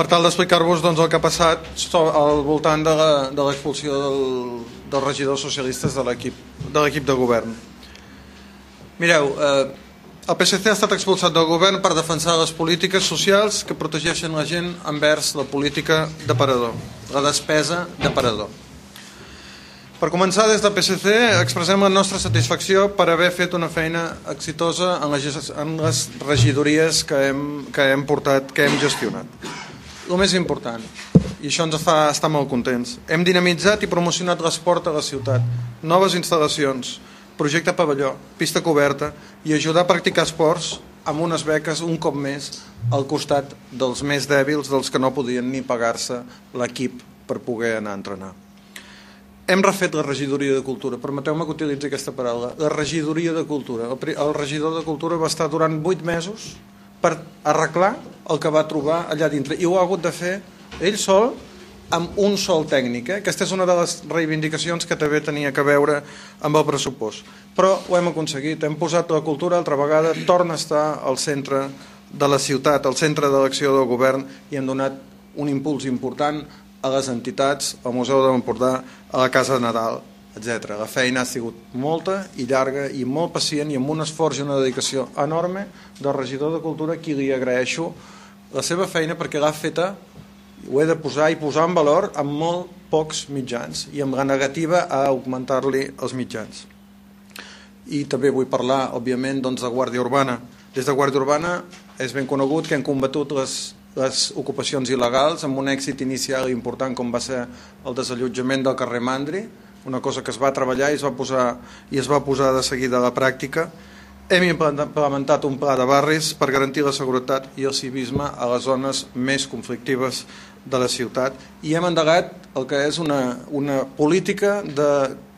per tal d'explicar-vos doncs, el que ha passat al voltant de l'expulsió del, dels regidors socialistes de l'equip de de govern. Mireu, eh, el PSC ha estat expulsat del govern per defensar les polítiques socials que protegeixen la gent envers la política de parador, la despesa de parador. Per començar, des del PSC expressem la nostra satisfacció per haver fet una feina exitosa en les, en les regidories que hem, que hem portat, que hem gestionat. El més important, i això ens fa estar molt contents, hem dinamitzat i promocionat l'esport a la ciutat, noves instal·lacions, projecte pavelló, pista coberta i ajudar a practicar esports amb unes beques un cop més al costat dels més dèbils, dels que no podien ni pagar-se l'equip per poder anar a entrenar. Hem refet la regidoria de cultura, permeteu-me que utilitzi aquesta paraula, la regidoria de cultura. El, regidor de cultura va estar durant 8 mesos per arreglar el que va trobar allà dintre i ho ha hagut de fer ell sol amb un sol tècnic. Eh? Aquesta és una de les reivindicacions que també tenia que veure amb el pressupost. Però ho hem aconseguit, hem posat la cultura altra vegada, torna a estar al centre de la ciutat, al centre de l'acció del govern i hem donat un impuls important a les entitats, al Museu de l'Empordà, a la Casa de Nadal, etc. La feina ha sigut molta i llarga i molt pacient i amb un esforç i una dedicació enorme del regidor de Cultura qui li agraeixo la seva feina perquè l'ha feta ho he de posar i posar en valor amb molt pocs mitjans i amb la negativa a augmentar-li els mitjans. I també vull parlar, òbviament, doncs, de Guàrdia Urbana. Des de Guàrdia Urbana és ben conegut que han combatut les les ocupacions il·legals amb un èxit inicial important com va ser el desallotjament del carrer Mandri, una cosa que es va treballar i es va posar, i es va posar de seguida a la pràctica. Hem implementat un pla de barris per garantir la seguretat i el civisme a les zones més conflictives de la ciutat i hem endegat el que és una, una política de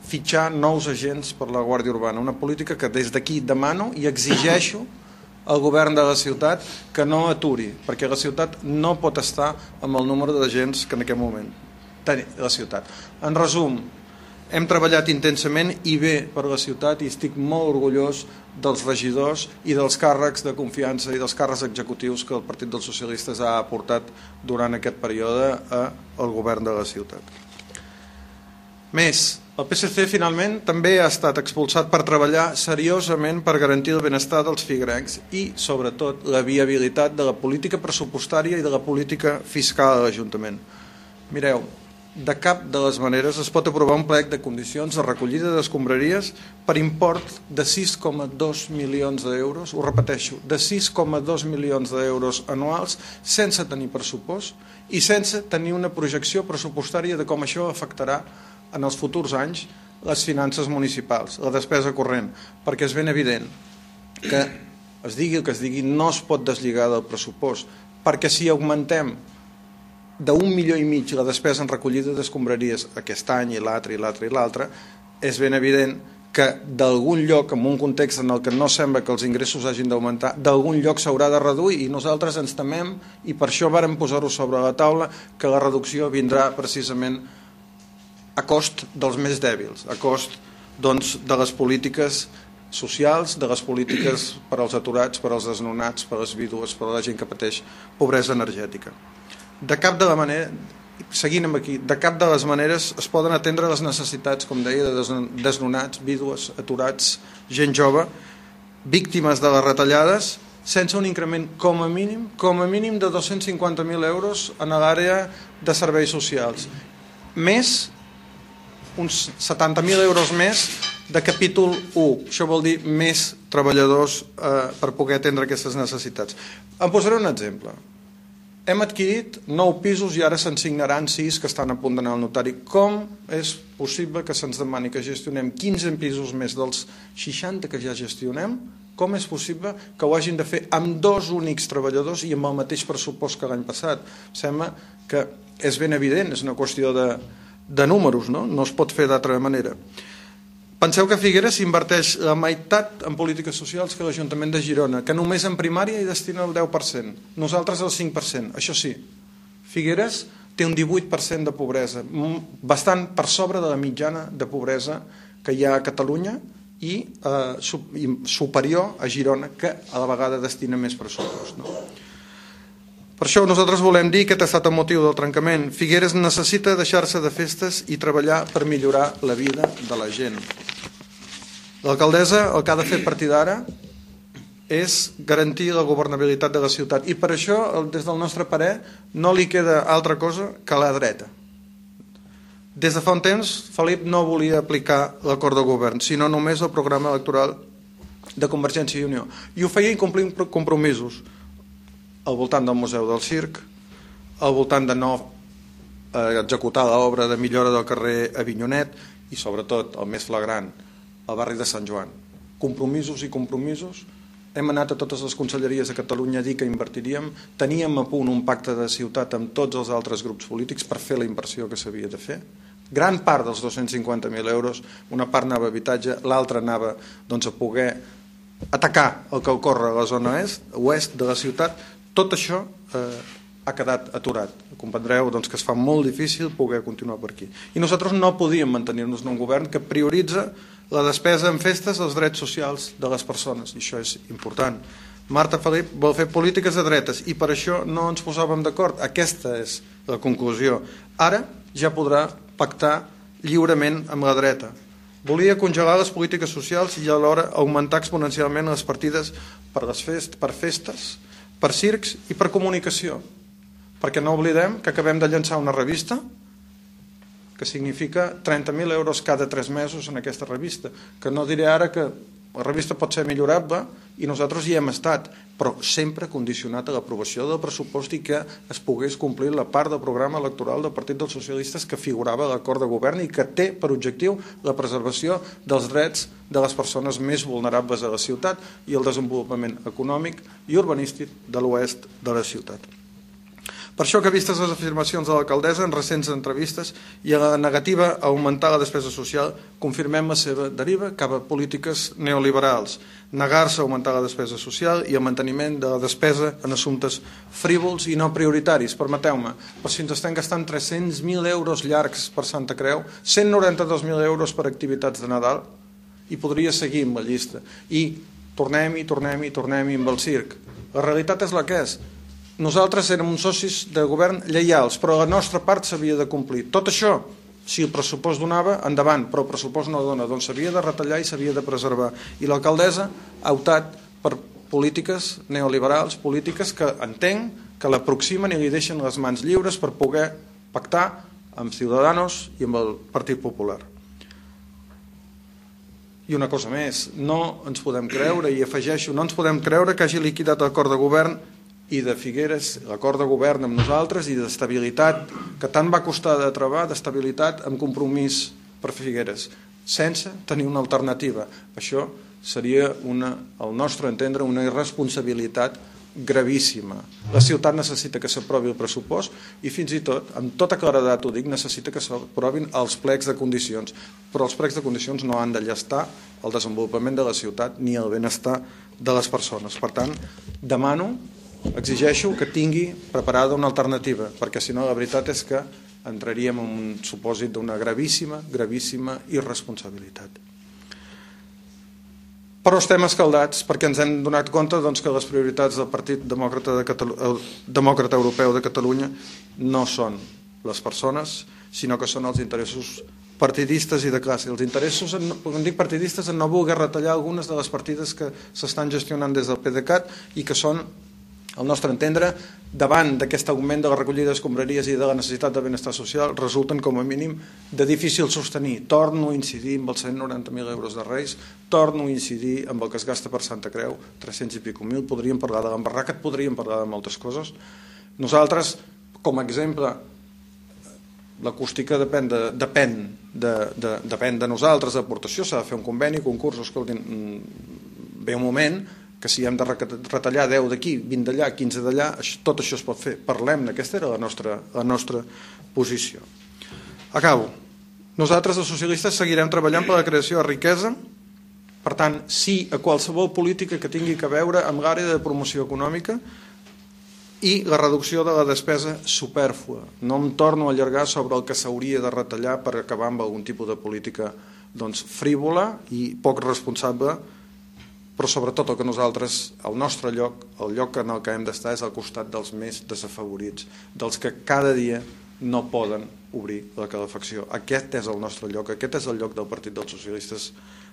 fitxar nous agents per la Guàrdia Urbana, una política que des d'aquí demano i exigeixo el govern de la ciutat que no aturi, perquè la ciutat no pot estar amb el número de gens que en aquest moment té la ciutat. En resum, hem treballat intensament i bé per la ciutat i estic molt orgullós dels regidors i dels càrrecs de confiança i dels càrrecs executius que el Partit dels Socialistes ha aportat durant aquest període al govern de la ciutat. Més, el PSC finalment també ha estat expulsat per treballar seriosament per garantir el benestar dels figrencs i, sobretot, la viabilitat de la política pressupostària i de la política fiscal a l'Ajuntament. Mireu, de cap de les maneres es pot aprovar un plec de condicions de recollida d'escombraries per import de 6,2 milions d'euros, ho repeteixo, de 6,2 milions d'euros anuals sense tenir pressupost i sense tenir una projecció pressupostària de com això afectarà en els futurs anys les finances municipals, la despesa corrent, perquè és ben evident que es digui el que es digui no es pot deslligar del pressupost, perquè si augmentem d'un milió i mig la despesa en recollida d'escombraries aquest any i l'altre i l'altre i l'altre, és ben evident que d'algun lloc, en un context en el que no sembla que els ingressos hagin d'augmentar, d'algun lloc s'haurà de reduir i nosaltres ens temem i per això vàrem posar-ho sobre la taula que la reducció vindrà precisament a cost dels més dèbils, a cost doncs, de les polítiques socials, de les polítiques per als aturats, per als desnonats, per a les vídues, per a la gent que pateix pobresa energètica. De cap de la manera, seguint amb aquí, de cap de les maneres es poden atendre les necessitats, com deia, de desnonats, vídues, aturats, gent jove, víctimes de les retallades, sense un increment com a mínim com a mínim de 250.000 euros en l'àrea de serveis socials. Més uns 70.000 euros més de capítol 1. Això vol dir més treballadors eh, per poder atendre aquestes necessitats. Em posaré un exemple. Hem adquirit 9 pisos i ara se'n signaran 6 que estan a punt d'anar al notari. Com és possible que se'ns demani que gestionem 15 pisos més dels 60 que ja gestionem? Com és possible que ho hagin de fer amb dos únics treballadors i amb el mateix pressupost que l'any passat? Sembla que és ben evident, és una qüestió de, de números, no? no es pot fer d'altra manera. Penseu que Figueres s'inverteix la meitat en polítiques socials que l'Ajuntament de Girona, que només en primària hi destina el 10%, nosaltres el 5%. Això sí, Figueres té un 18% de pobresa, bastant per sobre de la mitjana de pobresa que hi ha a Catalunya i, eh, superior a Girona, que a la vegada destina més pressupost. No? Per això nosaltres volem dir que ha estat el motiu del trencament. Figueres necessita deixar-se de festes i treballar per millorar la vida de la gent. L'alcaldessa el que ha de fer a partir d'ara és garantir la governabilitat de la ciutat i per això, des del nostre parer, no li queda altra cosa que la dreta. Des de fa un temps, Felip no volia aplicar l'acord de govern, sinó només el programa electoral de Convergència i Unió. I ho feia incomplint compromisos al voltant del Museu del Circ, al voltant de no eh, executar l'obra de millora del carrer Avinyonet i, sobretot, el més flagrant, al barri de Sant Joan. Compromisos i compromisos hem anat a totes les conselleries de Catalunya a dir que invertiríem, teníem a punt un pacte de ciutat amb tots els altres grups polítics per fer la inversió que s'havia de fer. Gran part dels 250.000 euros, una part anava a habitatge, l'altra anava doncs, a poder atacar el que ocorre a la zona est, oest de la ciutat. Tot això eh, ha quedat aturat. Comprendreu doncs, que es fa molt difícil poder continuar per aquí. I nosaltres no podíem mantenir-nos en un govern que prioritza la despesa en festes dels drets socials de les persones, i això és important. Marta Felip vol fer polítiques de dretes i per això no ens posàvem d'acord. Aquesta és la conclusió. Ara ja podrà pactar lliurement amb la dreta. Volia congelar les polítiques socials i alhora augmentar exponencialment les partides per, les fest, per festes, per circs i per comunicació. Perquè no oblidem que acabem de llançar una revista que significa 30.000 euros cada 3 mesos en aquesta revista, que no diré ara que la revista pot ser millorable i nosaltres hi hem estat, però sempre condicionat a l'aprovació del pressupost i que es pogués complir la part del programa electoral del Partit dels Socialistes que figurava a l'acord de govern i que té per objectiu la preservació dels drets de les persones més vulnerables a la ciutat i el desenvolupament econòmic i urbanístic de l'oest de la ciutat. Per això que vistes les afirmacions de l'alcaldessa en recents entrevistes i a la negativa a augmentar la despesa social, confirmem la seva deriva cap a polítiques neoliberals, negar-se a augmentar la despesa social i el manteniment de la despesa en assumptes frívols i no prioritaris. Permeteu-me, però si ens estem gastant 300.000 euros llargs per Santa Creu, 192.000 euros per activitats de Nadal, i podria seguir amb la llista. I tornem-hi, tornem-hi, tornem-hi amb el circ. La realitat és la que és nosaltres érem uns socis de govern lleials, però la nostra part s'havia de complir. Tot això, si el pressupost donava, endavant, però el pressupost no dona, doncs s'havia de retallar i s'havia de preservar. I l'alcaldessa ha optat per polítiques neoliberals, polítiques que entenc que l'aproximen i li deixen les mans lliures per poder pactar amb Ciudadanos i amb el Partit Popular. I una cosa més, no ens podem creure, i afegeixo, no ens podem creure que hagi liquidat l'acord de govern i de Figueres, l'acord de govern amb nosaltres i d'estabilitat, que tant va costar de trobar, d'estabilitat amb compromís per Figueres, sense tenir una alternativa. Això seria, una, al nostre entendre, una irresponsabilitat gravíssima. La ciutat necessita que s'aprovi el pressupost i fins i tot, amb tota claredat ho dic, necessita que s'aprovin els plecs de condicions. Però els plecs de condicions no han de llastar el desenvolupament de la ciutat ni el benestar de les persones. Per tant, demano exigeixo que tingui preparada una alternativa, perquè si no la veritat és que entraríem en un supòsit d'una gravíssima, gravíssima irresponsabilitat. Però estem escaldats perquè ens hem donat compte doncs, que les prioritats del Partit Demòcrata, de Catalu Demòcrata Europeu de Catalunya no són les persones, sinó que són els interessos partidistes i de classe. Els interessos, en, quan dic partidistes, en no voler retallar algunes de les partides que s'estan gestionant des del PDeCAT i que són al nostre entendre, davant d'aquest augment de la recollida d'escombraries i de la necessitat de benestar social, resulten com a mínim de difícil sostenir. Torno a incidir amb els 190.000 euros de Reis, torno a incidir amb el que es gasta per Santa Creu, 300 i pico mil, podríem parlar de l'embarracat, podríem parlar de moltes coses. Nosaltres, com a exemple, l'acústica depèn de, depèn de, de, depèn de nosaltres, d'aportació, s'ha de fer un conveni, concurs, escoltin, mm, ve un moment que si hem de retallar 10 d'aquí, 20 d'allà, 15 d'allà, tot això es pot fer. Parlem, aquesta era la nostra, la nostra posició. Acabo. Nosaltres, els socialistes, seguirem treballant per la creació de riquesa, per tant, sí a qualsevol política que tingui que veure amb l'àrea de promoció econòmica i la reducció de la despesa superflua. No em torno a allargar sobre el que s'hauria de retallar per acabar amb algun tipus de política doncs, frívola i poc responsable però sobretot el que nosaltres, el nostre lloc, el lloc en el que hem d'estar és al costat dels més desafavorits, dels que cada dia no poden obrir la calefacció. Aquest és el nostre lloc, aquest és el lloc del Partit dels Socialistes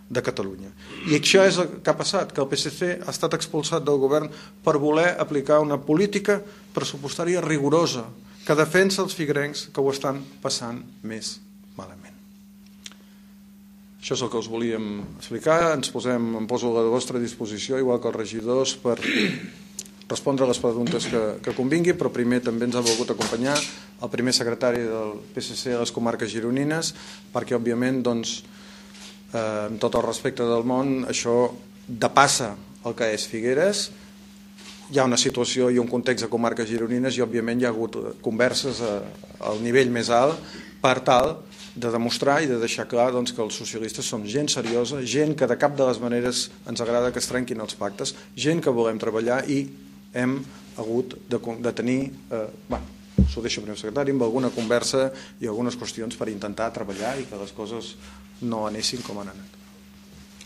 de Catalunya. I això és el que ha passat, que el PSC ha estat expulsat del govern per voler aplicar una política pressupostària rigorosa que defensa els figrencs que ho estan passant més. Això és el que us volíem explicar. Ens posem, em poso a la vostra disposició, igual que els regidors, per respondre a les preguntes que, que convingui, però primer també ens ha volgut acompanyar el primer secretari del PSC a les comarques gironines, perquè, òbviament, doncs, eh, amb tot el respecte del món, això depassa el que és Figueres, hi ha una situació i un context de comarques gironines i òbviament hi ha hagut converses a, al nivell més alt per tal de demostrar i de deixar clar doncs, que els socialistes som gent seriosa, gent que de cap de les maneres ens agrada que es trenquin els pactes, gent que volem treballar i hem hagut de, de tenir, eh, bueno, s'ho deixo primer secretari, amb alguna conversa i algunes qüestions per intentar treballar i que les coses no anessin com han anat.